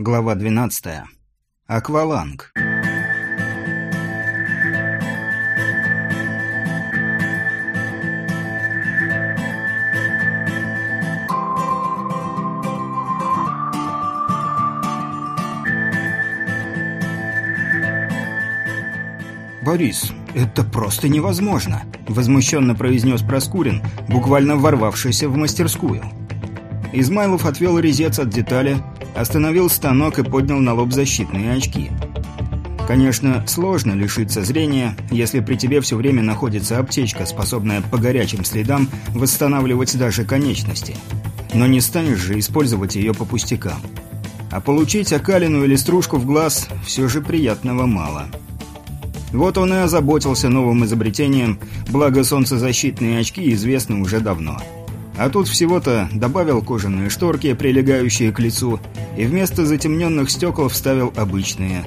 Глава 12. Акваланг. «Борис, это просто невозможно!» – возмущенно произнес Проскурин, буквально ворвавшийся в мастерскую. Измайлов отвел резец от детали, Остановил станок и поднял на лоб защитные очки. Конечно, сложно лишиться зрения, если при тебе все время находится аптечка, способная по горячим следам восстанавливать даже конечности. Но не станешь же использовать ее по пустякам. А получить окалину или стружку в глаз все же приятного мало. Вот он и озаботился новым изобретением, благо солнцезащитные очки известны уже давно. А тут всего-то добавил кожаные шторки, прилегающие к лицу, и вместо затемненных стекол вставил обычные.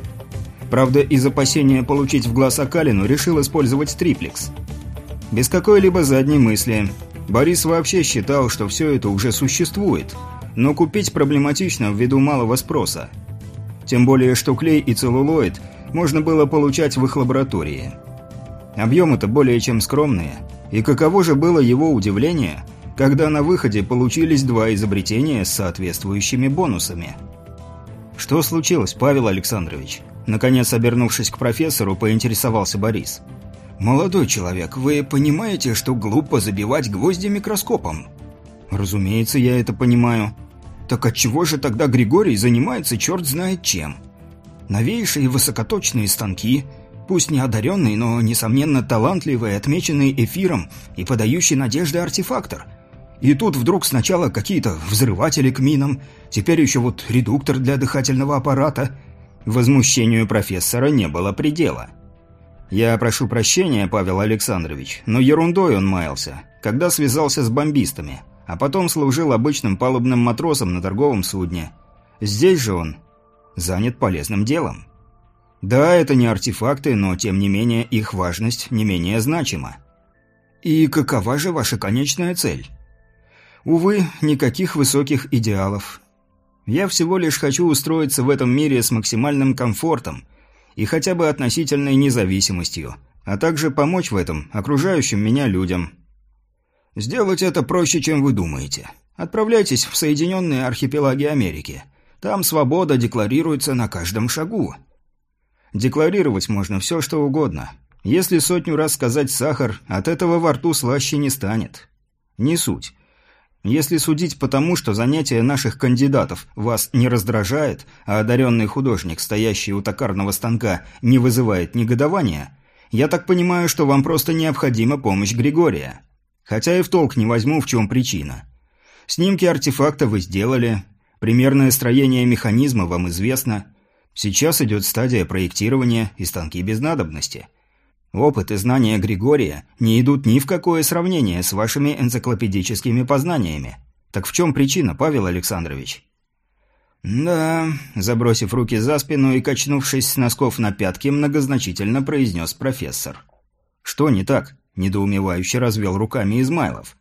Правда, из опасения получить в глаз окалину решил использовать триплекс. Без какой-либо задней мысли. Борис вообще считал, что все это уже существует, но купить проблематично ввиду малого спроса. Тем более, что клей и целлулоид можно было получать в их лаборатории. Объемы-то более чем скромные, и каково же было его удивление – когда на выходе получились два изобретения с соответствующими бонусами. «Что случилось, Павел Александрович?» Наконец, обернувшись к профессору, поинтересовался Борис. «Молодой человек, вы понимаете, что глупо забивать гвозди микроскопом?» «Разумеется, я это понимаю. Так отчего же тогда Григорий занимается черт знает чем? Новейшие высокоточные станки, пусть не одаренный, но, несомненно, талантливый, отмеченный эфиром и подающий надежды артефактор – и тут вдруг сначала какие-то взрыватели к минам, теперь еще вот редуктор для дыхательного аппарата. Возмущению профессора не было предела. «Я прошу прощения, Павел Александрович, но ерундой он маялся, когда связался с бомбистами, а потом служил обычным палубным матросом на торговом судне. Здесь же он занят полезным делом. Да, это не артефакты, но тем не менее их важность не менее значима. И какова же ваша конечная цель?» Увы, никаких высоких идеалов. Я всего лишь хочу устроиться в этом мире с максимальным комфортом и хотя бы относительной независимостью, а также помочь в этом окружающим меня людям. Сделать это проще, чем вы думаете. Отправляйтесь в Соединенные Архипелаги Америки. Там свобода декларируется на каждом шагу. Декларировать можно все, что угодно. Если сотню раз сказать «сахар», от этого во рту слаще не станет. Не суть. Если судить по тому, что занятие наших кандидатов вас не раздражает, а одаренный художник, стоящий у токарного станка, не вызывает негодования, я так понимаю, что вам просто необходима помощь Григория. Хотя и в толк не возьму, в чем причина. Снимки артефакта вы сделали, примерное строение механизма вам известно. Сейчас идет стадия проектирования и станки без надобности – Опыт и знания Григория не идут ни в какое сравнение с вашими энциклопедическими познаниями. Так в чем причина, Павел Александрович? Да, забросив руки за спину и качнувшись с носков на пятки, многозначительно произнес профессор. Что не так? недоумевающе развел руками Измайлов.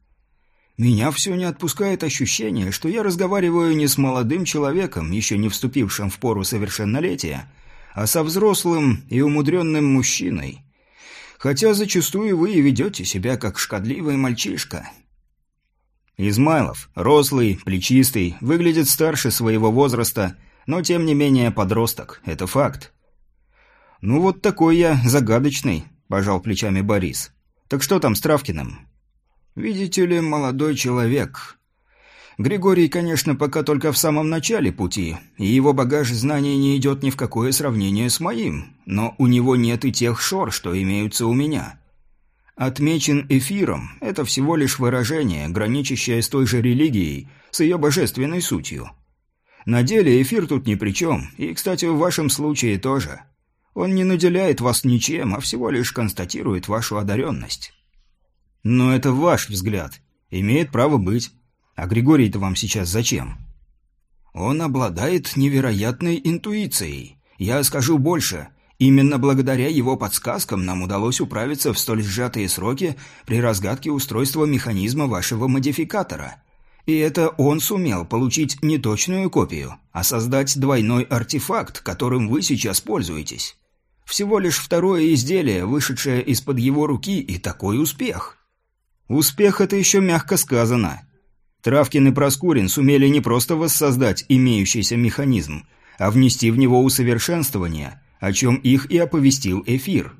Меня все не отпускает ощущение, что я разговариваю не с молодым человеком, еще не вступившим в пору совершеннолетия, а со взрослым и умудренным мужчиной хотя зачастую вы и ведете себя как шкодливый мальчишка. Измайлов, рослый, плечистый, выглядит старше своего возраста, но тем не менее подросток, это факт. «Ну вот такой я загадочный», – пожал плечами Борис. «Так что там с Травкиным?» «Видите ли, молодой человек, Григорий, конечно, пока только в самом начале пути, и его багаж знаний не идет ни в какое сравнение с моим, но у него нет и тех шор, что имеются у меня. Отмечен эфиром – это всего лишь выражение, граничащее с той же религией, с ее божественной сутью. На деле эфир тут ни при чем, и, кстати, в вашем случае тоже. Он не наделяет вас ничем, а всего лишь констатирует вашу одаренность. Но это ваш взгляд. Имеет право быть. А Григорий-то вам сейчас зачем? Он обладает невероятной интуицией. Я скажу больше. Именно благодаря его подсказкам нам удалось управиться в столь сжатые сроки при разгадке устройства механизма вашего модификатора. И это он сумел получить не точную копию, а создать двойной артефакт, которым вы сейчас пользуетесь. Всего лишь второе изделие, вышедшее из-под его руки, и такой успех. Успех – это еще мягко сказано. Травкин и Проскурин сумели не просто воссоздать имеющийся механизм, а внести в него усовершенствование, о чем их и оповестил эфир.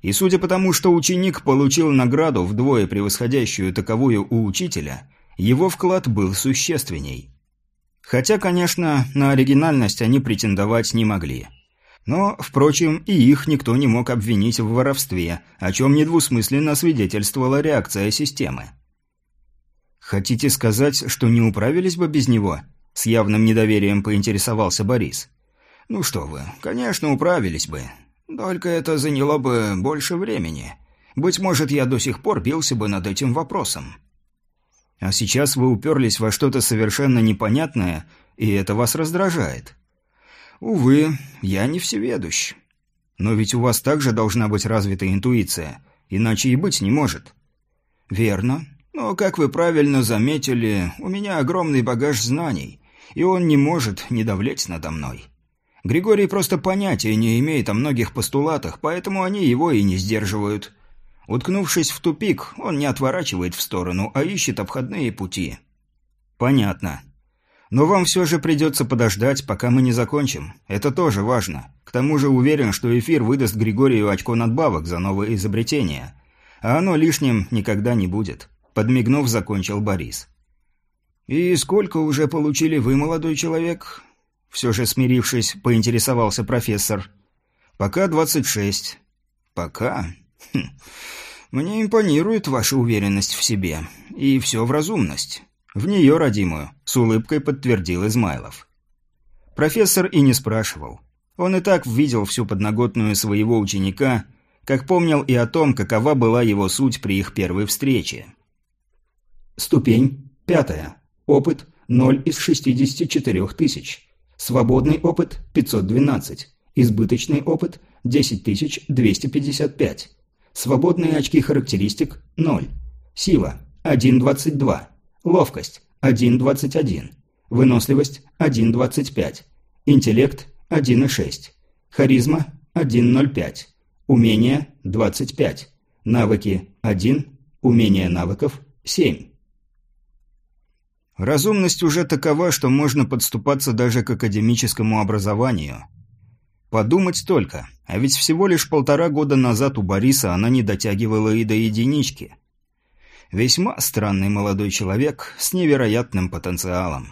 И судя по тому, что ученик получил награду, вдвое превосходящую таковую у учителя, его вклад был существенней. Хотя, конечно, на оригинальность они претендовать не могли. Но, впрочем, и их никто не мог обвинить в воровстве, о чем недвусмысленно свидетельствовала реакция системы. «Хотите сказать, что не управились бы без него?» С явным недоверием поинтересовался Борис. «Ну что вы, конечно, управились бы. Только это заняло бы больше времени. Быть может, я до сих пор бился бы над этим вопросом». «А сейчас вы уперлись во что-то совершенно непонятное, и это вас раздражает». «Увы, я не всеведущ. Но ведь у вас также должна быть развита интуиция, иначе и быть не может». «Верно. Но, как вы правильно заметили, у меня огромный багаж знаний, и он не может не давлеть надо мной. Григорий просто понятия не имеет о многих постулатах, поэтому они его и не сдерживают. Уткнувшись в тупик, он не отворачивает в сторону, а ищет обходные пути». «Понятно. Но вам все же придется подождать, пока мы не закончим. Это тоже важно. К тому же уверен, что эфир выдаст Григорию очко надбавок за новое изобретение. А оно лишним никогда не будет. Подмигнув, закончил Борис. «И сколько уже получили вы, молодой человек?» Все же смирившись, поинтересовался профессор. «Пока двадцать шесть». «Пока? Хм. Мне импонирует ваша уверенность в себе. И все в разумность. «В нее, родимую», – с улыбкой подтвердил Измайлов. Профессор и не спрашивал. Он и так видел всю подноготную своего ученика, как помнил и о том, какова была его суть при их первой встрече. Ступень пятая. Опыт 0 из 64 тысяч. Свободный опыт 512. Избыточный опыт 10255. Свободные очки характеристик 0. Сила 1.22. Ловкость – 1.21. Выносливость – 1.25. Интеллект – 1.6. Харизма – 1.05. Умения – 25. Навыки – 1. Умения навыков – 7. Разумность уже такова, что можно подступаться даже к академическому образованию. Подумать только, а ведь всего лишь полтора года назад у Бориса она не дотягивала и до единички. Весьма странный молодой человек с невероятным потенциалом.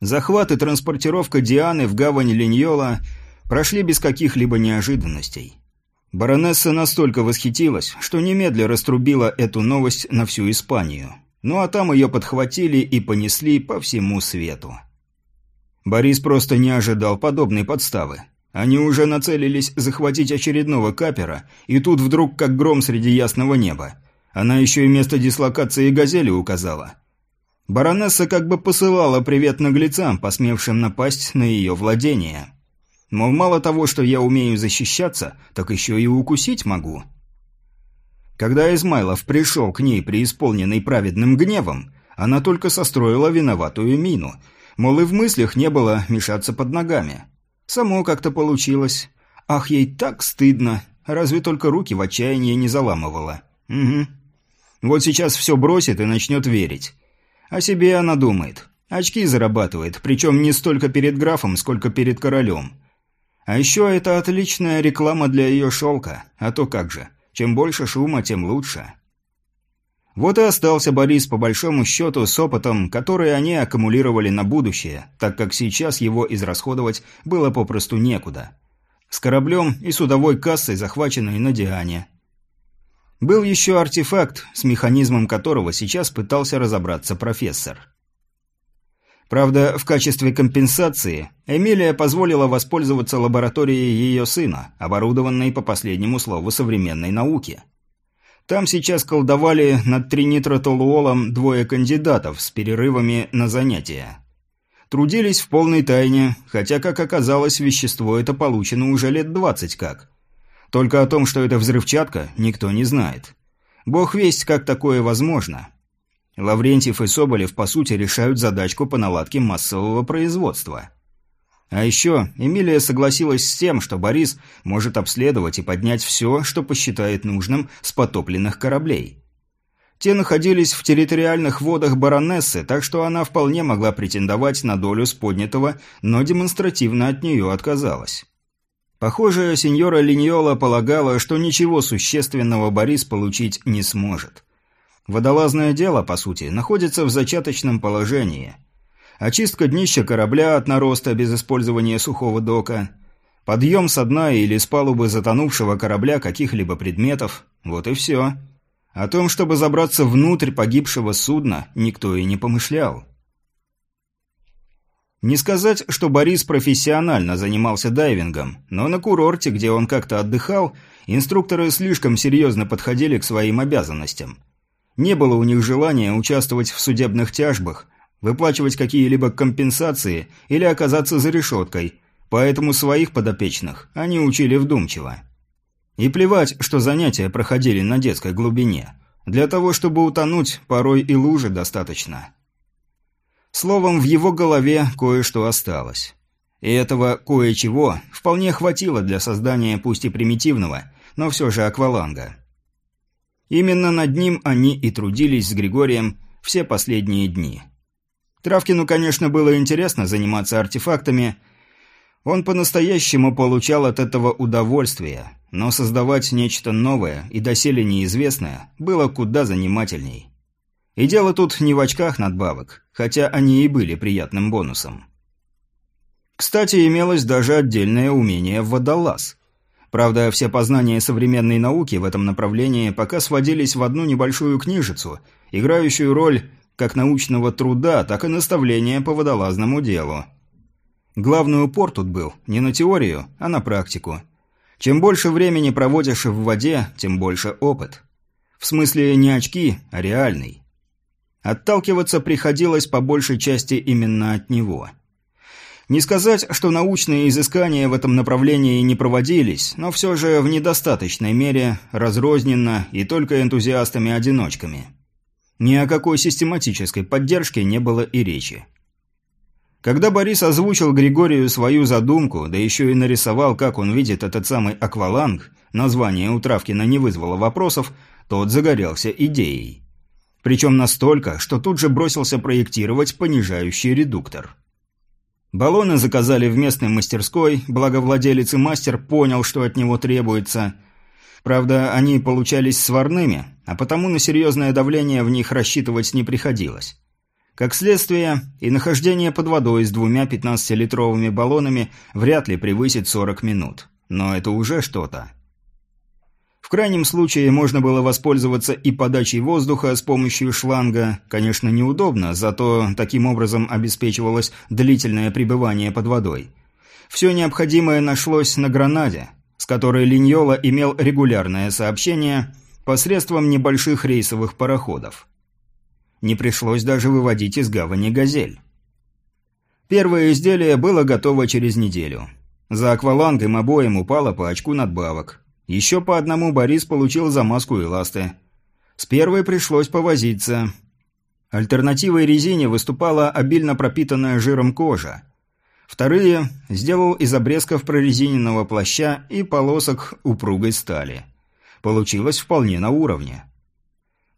Захват и транспортировка Дианы в гавань Линьола прошли без каких-либо неожиданностей. Баронесса настолько восхитилась, что немедля раструбила эту новость на всю Испанию. Ну а там ее подхватили и понесли по всему свету. Борис просто не ожидал подобной подставы. Они уже нацелились захватить очередного капера, и тут вдруг как гром среди ясного неба. Она еще и место дислокации «Газели» указала. Баронесса как бы посылала привет наглецам, посмевшим напасть на ее владение. Мол, мало того, что я умею защищаться, так еще и укусить могу. Когда Измайлов пришел к ней преисполненный праведным гневом, она только состроила виноватую мину. Мол, и в мыслях не было мешаться под ногами. Само как-то получилось. Ах, ей так стыдно. Разве только руки в отчаянии не заламывала. Угу. Вот сейчас все бросит и начнет верить. О себе она думает. Очки зарабатывает, причем не столько перед графом, сколько перед королем. А еще это отличная реклама для ее шелка. А то как же. Чем больше шума, тем лучше. Вот и остался Борис по большому счету с опытом, который они аккумулировали на будущее, так как сейчас его израсходовать было попросту некуда. С кораблем и судовой кассой, захваченной на Диане. Был еще артефакт, с механизмом которого сейчас пытался разобраться профессор. Правда, в качестве компенсации Эмилия позволила воспользоваться лабораторией ее сына, оборудованной по последнему слову современной науки. Там сейчас колдовали над тринитротолуолом двое кандидатов с перерывами на занятия. Трудились в полной тайне, хотя, как оказалось, вещество это получено уже лет двадцать как. Только о том, что это взрывчатка, никто не знает. Бог весть, как такое возможно. Лаврентьев и Соболев, по сути, решают задачку по наладке массового производства. А еще Эмилия согласилась с тем, что Борис может обследовать и поднять все, что посчитает нужным с потопленных кораблей. Те находились в территориальных водах баронессы, так что она вполне могла претендовать на долю с поднятого, но демонстративно от нее отказалась. Похоже, сеньора Линьола полагала, что ничего существенного Борис получить не сможет. Водолазное дело, по сути, находится в зачаточном положении – очистка днища корабля от нароста без использования сухого дока, подъем со дна или с палубы затонувшего корабля каких-либо предметов – вот и все. О том, чтобы забраться внутрь погибшего судна, никто и не помышлял. Не сказать, что Борис профессионально занимался дайвингом, но на курорте, где он как-то отдыхал, инструкторы слишком серьезно подходили к своим обязанностям. Не было у них желания участвовать в судебных тяжбах, выплачивать какие-либо компенсации или оказаться за решеткой, поэтому своих подопечных они учили вдумчиво. И плевать, что занятия проходили на детской глубине. Для того, чтобы утонуть, порой и лужи достаточно. Словом, в его голове кое-что осталось. И этого кое-чего вполне хватило для создания пусть и примитивного, но все же акваланга. Именно над ним они и трудились с Григорием все последние дни. Травкину, конечно, было интересно заниматься артефактами. Он по-настоящему получал от этого удовольствие, но создавать нечто новое и доселе неизвестное было куда занимательней. И дело тут не в очках надбавок, хотя они и были приятным бонусом. Кстати, имелось даже отдельное умение водолаз. Правда, все познания современной науки в этом направлении пока сводились в одну небольшую книжицу, играющую роль как научного труда, так и наставления по водолазному делу. Главный упор тут был не на теорию, а на практику. Чем больше времени проводишь в воде, тем больше опыт. В смысле не очки, а реальный. Отталкиваться приходилось по большей части именно от него. Не сказать, что научные изыскания в этом направлении не проводились, но все же в недостаточной мере, разрозненно и только энтузиастами-одиночками. Ни о какой систематической поддержке не было и речи. Когда Борис озвучил Григорию свою задумку, да еще и нарисовал, как он видит этот самый акваланг, название у Травкина не вызвало вопросов, тот загорелся идеей. Причем настолько, что тут же бросился проектировать понижающий редуктор. Баллоны заказали в местной мастерской, благо владелец и мастер понял, что от него требуется – Правда, они получались сварными, а потому на серьезное давление в них рассчитывать не приходилось. Как следствие, и нахождение под водой с двумя 15-литровыми баллонами вряд ли превысит 40 минут. Но это уже что-то. Крайнем случае можно было воспользоваться и подачей воздуха с помощью шланга, конечно, неудобно, зато таким образом обеспечивалось длительное пребывание под водой. Все необходимое нашлось на гранаде – с которой Линьола имел регулярное сообщение посредством небольших рейсовых пароходов. Не пришлось даже выводить из гавани «Газель». Первое изделие было готово через неделю. За акваланг им обоим упало по очку надбавок. Еще по одному Борис получил замазку и ласты. С первой пришлось повозиться. Альтернативой резине выступала обильно пропитанная жиром кожа. Вторые сделал из обрезков прорезиненного плаща и полосок упругой стали. Получилось вполне на уровне.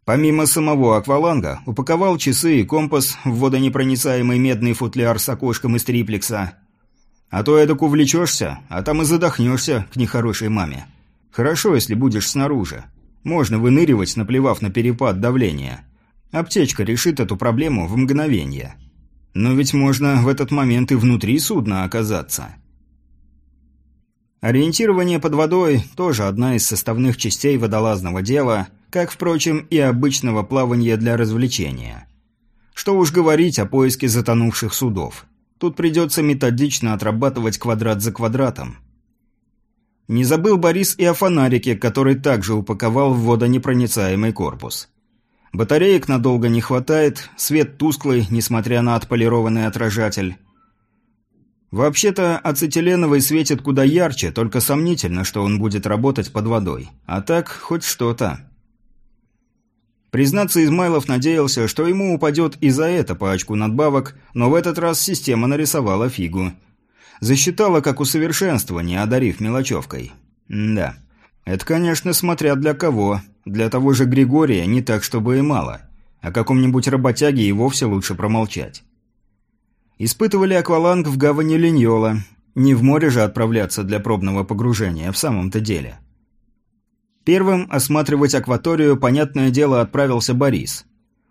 Помимо самого акваланга, упаковал часы и компас в водонепроницаемый медный футляр с окошком из триплекса. А то эдак увлечешься, а там и задохнешься к нехорошей маме. Хорошо, если будешь снаружи. Можно выныривать, наплевав на перепад давления. Аптечка решит эту проблему в мгновение. Но ведь можно в этот момент и внутри судна оказаться. Ориентирование под водой – тоже одна из составных частей водолазного дела, как, впрочем, и обычного плавания для развлечения. Что уж говорить о поиске затонувших судов. Тут придется методично отрабатывать квадрат за квадратом. Не забыл Борис и о фонарике, который также упаковал в водонепроницаемый корпус. Батареек надолго не хватает, свет тусклый, несмотря на отполированный отражатель. Вообще-то ацетиленовый светит куда ярче, только сомнительно, что он будет работать под водой. А так, хоть что-то. Признаться, Измайлов надеялся, что ему упадет и за это по очку надбавок, но в этот раз система нарисовала фигу. Засчитала как усовершенствование, одарив мелочевкой. да. Это, конечно, смотря для кого. Для того же Григория не так, чтобы и мало. О каком-нибудь работяге и вовсе лучше промолчать. Испытывали акваланг в гавани Линьола. Не в море же отправляться для пробного погружения, в самом-то деле. Первым осматривать акваторию, понятное дело, отправился Борис.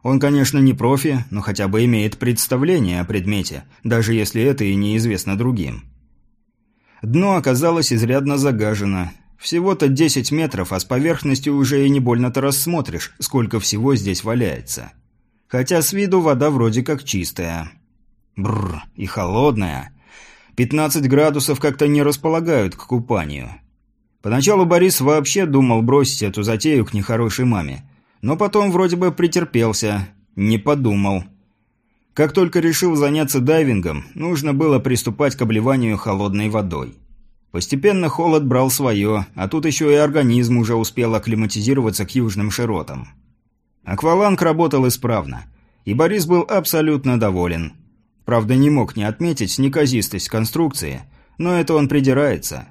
Он, конечно, не профи, но хотя бы имеет представление о предмете, даже если это и неизвестно другим. Дно оказалось изрядно загажено, всего-то 10 метров, а с поверхности уже и не больно-то рассмотришь, сколько всего здесь валяется. Хотя с виду вода вроде как чистая. Бррр, и холодная. 15 градусов как-то не располагают к купанию. Поначалу Борис вообще думал бросить эту затею к нехорошей маме. Но потом вроде бы претерпелся. Не подумал. Как только решил заняться дайвингом, нужно было приступать к обливанию холодной водой. Постепенно холод брал свое, а тут еще и организм уже успел акклиматизироваться к южным широтам. Акваланг работал исправно, и Борис был абсолютно доволен. Правда, не мог не отметить неказистость конструкции, но это он придирается.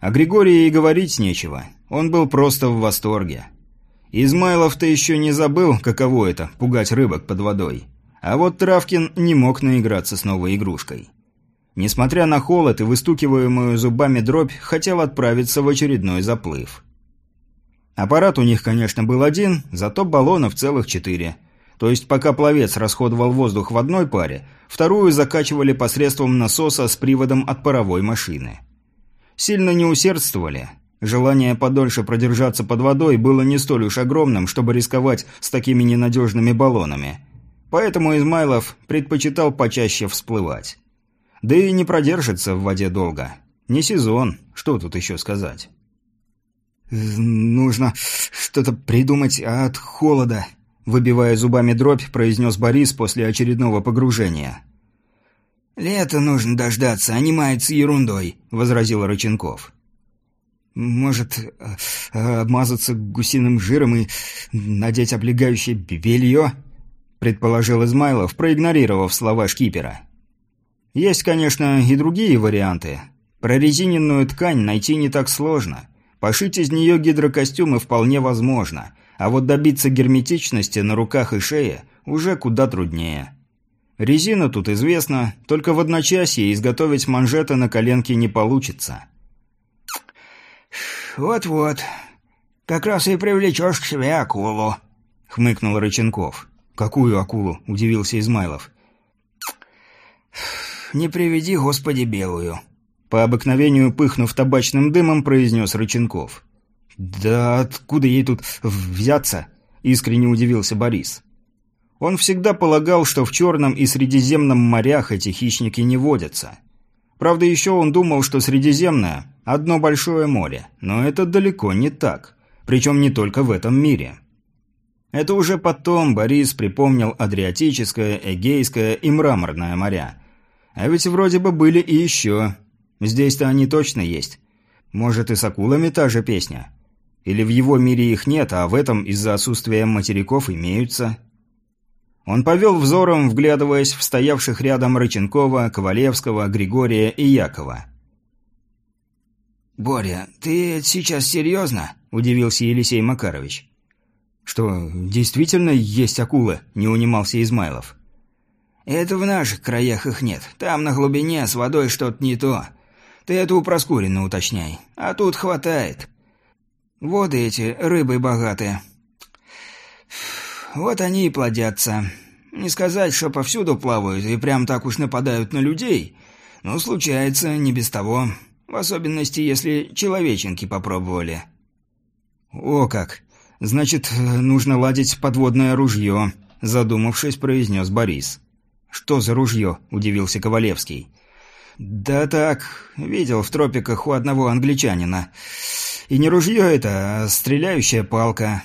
О Григории и говорить нечего, он был просто в восторге. Измайлов-то еще не забыл, каково это – пугать рыбок под водой. А вот Травкин не мог наиграться с новой игрушкой несмотря на холод и выстукиваемую зубами дробь, хотел отправиться в очередной заплыв. Аппарат у них, конечно, был один, зато баллонов целых четыре. То есть пока пловец расходовал воздух в одной паре, вторую закачивали посредством насоса с приводом от паровой машины. Сильно не усердствовали. Желание подольше продержаться под водой было не столь уж огромным, чтобы рисковать с такими ненадежными баллонами. Поэтому Измайлов предпочитал почаще всплывать. Да и не продержится в воде долго. Не сезон, что тут еще сказать. «Нужно что-то придумать от холода», – выбивая зубами дробь, произнес Борис после очередного погружения. «Лето нужно дождаться, а не мается ерундой», – возразил Рыченков. «Может, э, обмазаться гусиным жиром и надеть облегающее белье?» – предположил Измайлов, проигнорировав слова шкипера. Есть, конечно, и другие варианты. Прорезиненную ткань найти не так сложно. Пошить из нее гидрокостюмы вполне возможно, а вот добиться герметичности на руках и шее уже куда труднее. Резина тут известна, только в одночасье изготовить манжеты на коленке не получится. «Вот-вот, как раз и привлечешь к себе акулу», — хмыкнул Рыченков. «Какую акулу?» – удивился Измайлов не приведи, Господи, белую!» По обыкновению, пыхнув табачным дымом, произнес Рыченков. «Да откуда ей тут взяться?» – искренне удивился Борис. Он всегда полагал, что в Черном и Средиземном морях эти хищники не водятся. Правда, еще он думал, что Средиземное – одно большое море, но это далеко не так. Причем не только в этом мире. Это уже потом Борис припомнил Адриатическое, Эгейское и Мраморное моря – а ведь вроде бы были и еще. Здесь-то они точно есть. Может, и с акулами та же песня? Или в его мире их нет, а в этом из-за отсутствия материков имеются? Он повел взором, вглядываясь в стоявших рядом Рыченкова, Ковалевского, Григория и Якова. «Боря, ты сейчас серьезно?» – удивился Елисей Макарович. «Что, действительно есть акулы?» – не унимался Измайлов. Это в наших краях их нет. Там на глубине с водой что-то не то. Ты это у Проскурина уточняй. А тут хватает. Воды эти рыбы богатые. Вот они и плодятся. Не сказать, что повсюду плавают и прям так уж нападают на людей. Но случается не без того. В особенности, если человеченки попробовали. «О как! Значит, нужно ладить подводное ружье», – задумавшись, произнес Борис. «Что за ружье?» – удивился Ковалевский. «Да так, видел в тропиках у одного англичанина. И не ружье это, а стреляющая палка.